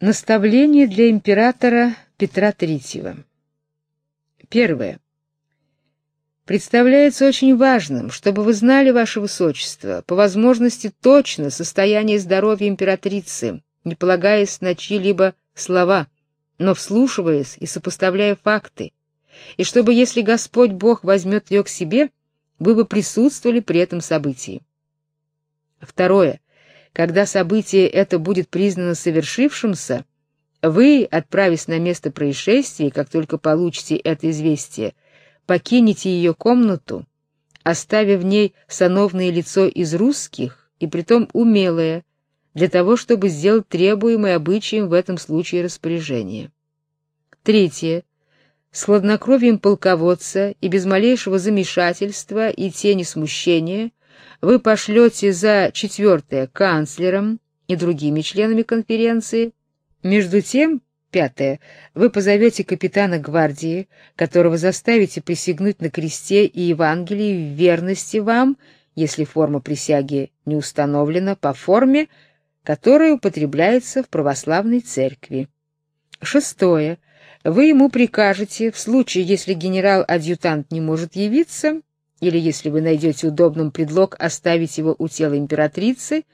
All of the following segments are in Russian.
Наставление для императора Петра III. Первое. Представляется очень важным, чтобы вы знали, ваше высочество, по возможности точно состояние здоровья императрицы, не полагаясь на чьи-либо слова, но вслушиваясь и сопоставляя факты, и чтобы, если Господь Бог возьмет ее к себе, вы бы присутствовали при этом событии. Второе. Когда событие это будет признано совершившимся, вы, отправясь на место происшествия, как только получите это известие, покинете ее комнату, оставив в ней сановное лицо из русских, и притом умелое, для того, чтобы сделать требуемое обычаем в этом случае распоряжение. Третье. С хладнокровием полководца и без малейшего замешательства и тени смущения вы пошлете за четвертое канцлером и другими членами конференции. Между тем, пятое, вы позовете капитана гвардии, которого заставите присягнуть на кресте и Евангелии в верности вам, если форма присяги не установлена по форме, которая употребляется в православной церкви. Шестое. Вы ему прикажете, в случае, если генерал-адъютант не может явиться, или если вы найдете удобным предлог оставить его у тела императрицы,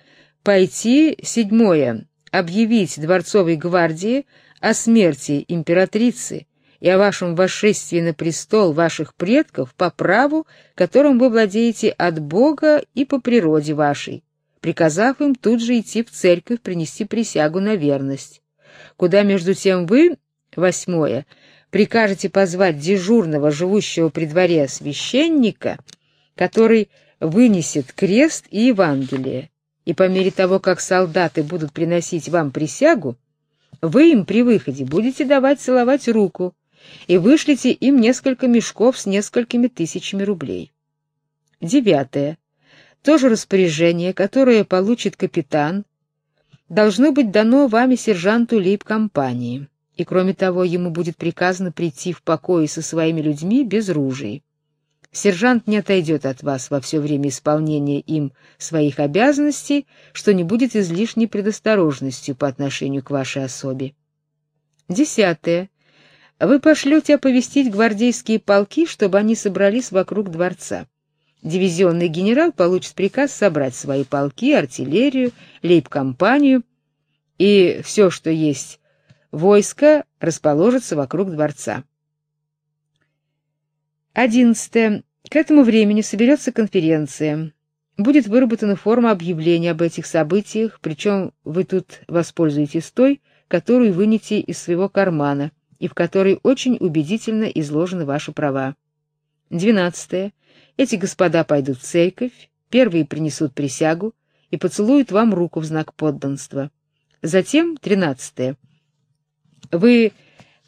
пойти седьмое объявить дворцовой гвардии о смерти императрицы и о вашем восшествии на престол ваших предков по праву, которым вы владеете от Бога и по природе вашей, приказав им тут же идти в церковь принести присягу на верность. Куда между тем вы, восьмое, прикажете позвать дежурного, живущего при дворе священника, который вынесет крест и Евангелие, и по мере того, как солдаты будут приносить вам присягу, вы им при выходе будете давать целовать руку и вышлите им несколько мешков с несколькими тысячами рублей. Девятое. То же распоряжение, которое получит капитан, должно быть дано вами сержанту лейб-компании и кроме того, ему будет приказано прийти в покои со своими людьми без ружей. Сержант не отойдет от вас во все время исполнения им своих обязанностей, что не будет излишней предосторожностью по отношению к вашей особе. Десятое. Вы пошлете оповестить гвардейские полки, чтобы они собрались вокруг дворца. Дивизионный генерал получит приказ собрать свои полки, артиллерию, лейб-компанию и все, что есть Войско расположится вокруг дворца. 11. К этому времени соберется конференция. Будет выработана форма объявления об этих событиях, причем вы тут воспользуетесь той, которую вынете из своего кармана и в которой очень убедительно изложены ваши права. 12. Эти господа пойдут в церковь, первые принесут присягу и поцелуют вам руку в знак подданства. Затем 13. Вы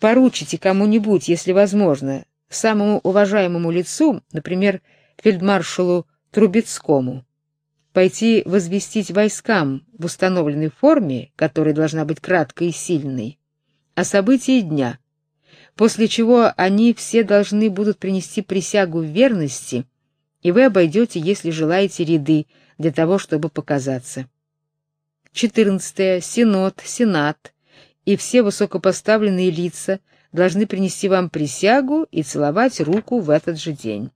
поручите кому-нибудь, если возможно, самому уважаемому лицу, например, фельдмаршалу Трубецкому, пойти возвестить войскам в установленной форме, которая должна быть краткой и сильной, о событии дня, после чего они все должны будут принести присягу верности, и вы обойдете, если желаете, ряды для того, чтобы показаться. 14. Синод, Сенат, и все высокопоставленные лица должны принести вам присягу и целовать руку в этот же день.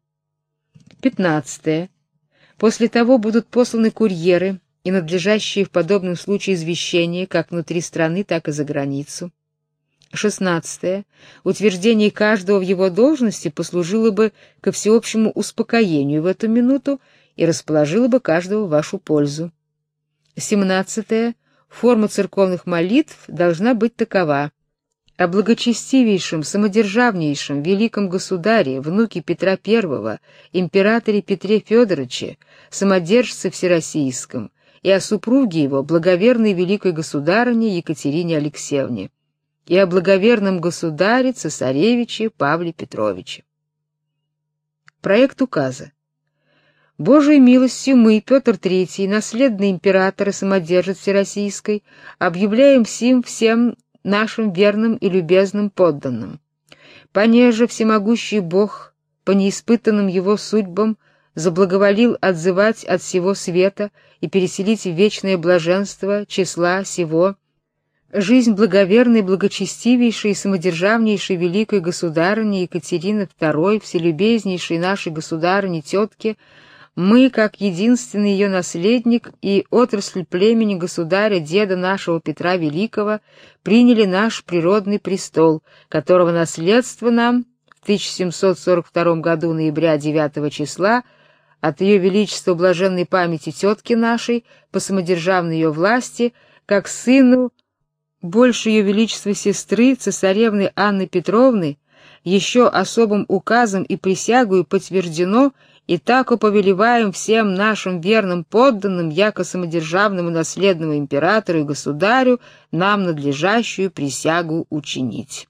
15. После того будут посланы курьеры и надлежащие в подобном случае извещения как внутри страны, так и за границу. 16. Утверждение каждого в его должности послужило бы ко всеобщему успокоению в эту минуту и расположило бы каждого в вашу пользу. 17 форма церковных молитв должна быть такова: о благочестивейшем, самодержавнейшем великом государе, внуке Петра I, императоре Петре Федоровиче, самодержце всероссийском, и о супруге его, благоверной великой государыне Екатерине Алексеевне, и о благоверном государе цесаревиче Павле Петровиче. Проект указа Божией милостью мы, Петр III, наследный император и самодержец Всероссийской, объявляем сим всем нашим верным и любезным подданным. Понеже всемогущий Бог по неиспытанным его судьбам заблаговолил отзывать от всего света и переселить в вечное блаженство числа сего жизнь благоверной, благочестивейшей самодержавнейшей великой государыни Екатерины II, вселюбезнейшей нашей государыни тетки, мы, как единственный ее наследник и отрасль племени государя деда нашего Петра Великого, приняли наш природный престол, которого наследство нам в 1742 году ноября 9 числа от ее величества блаженной памяти тетки нашей по самодержавной ее власти, как сыну больше ее величества сестры, цесаревны Анны Петровны, еще особым указом и присягою подтверждено и так уповелеваем всем нашим верным подданным, яко самодержавному наследному императору и государю, нам надлежащую присягу учинить.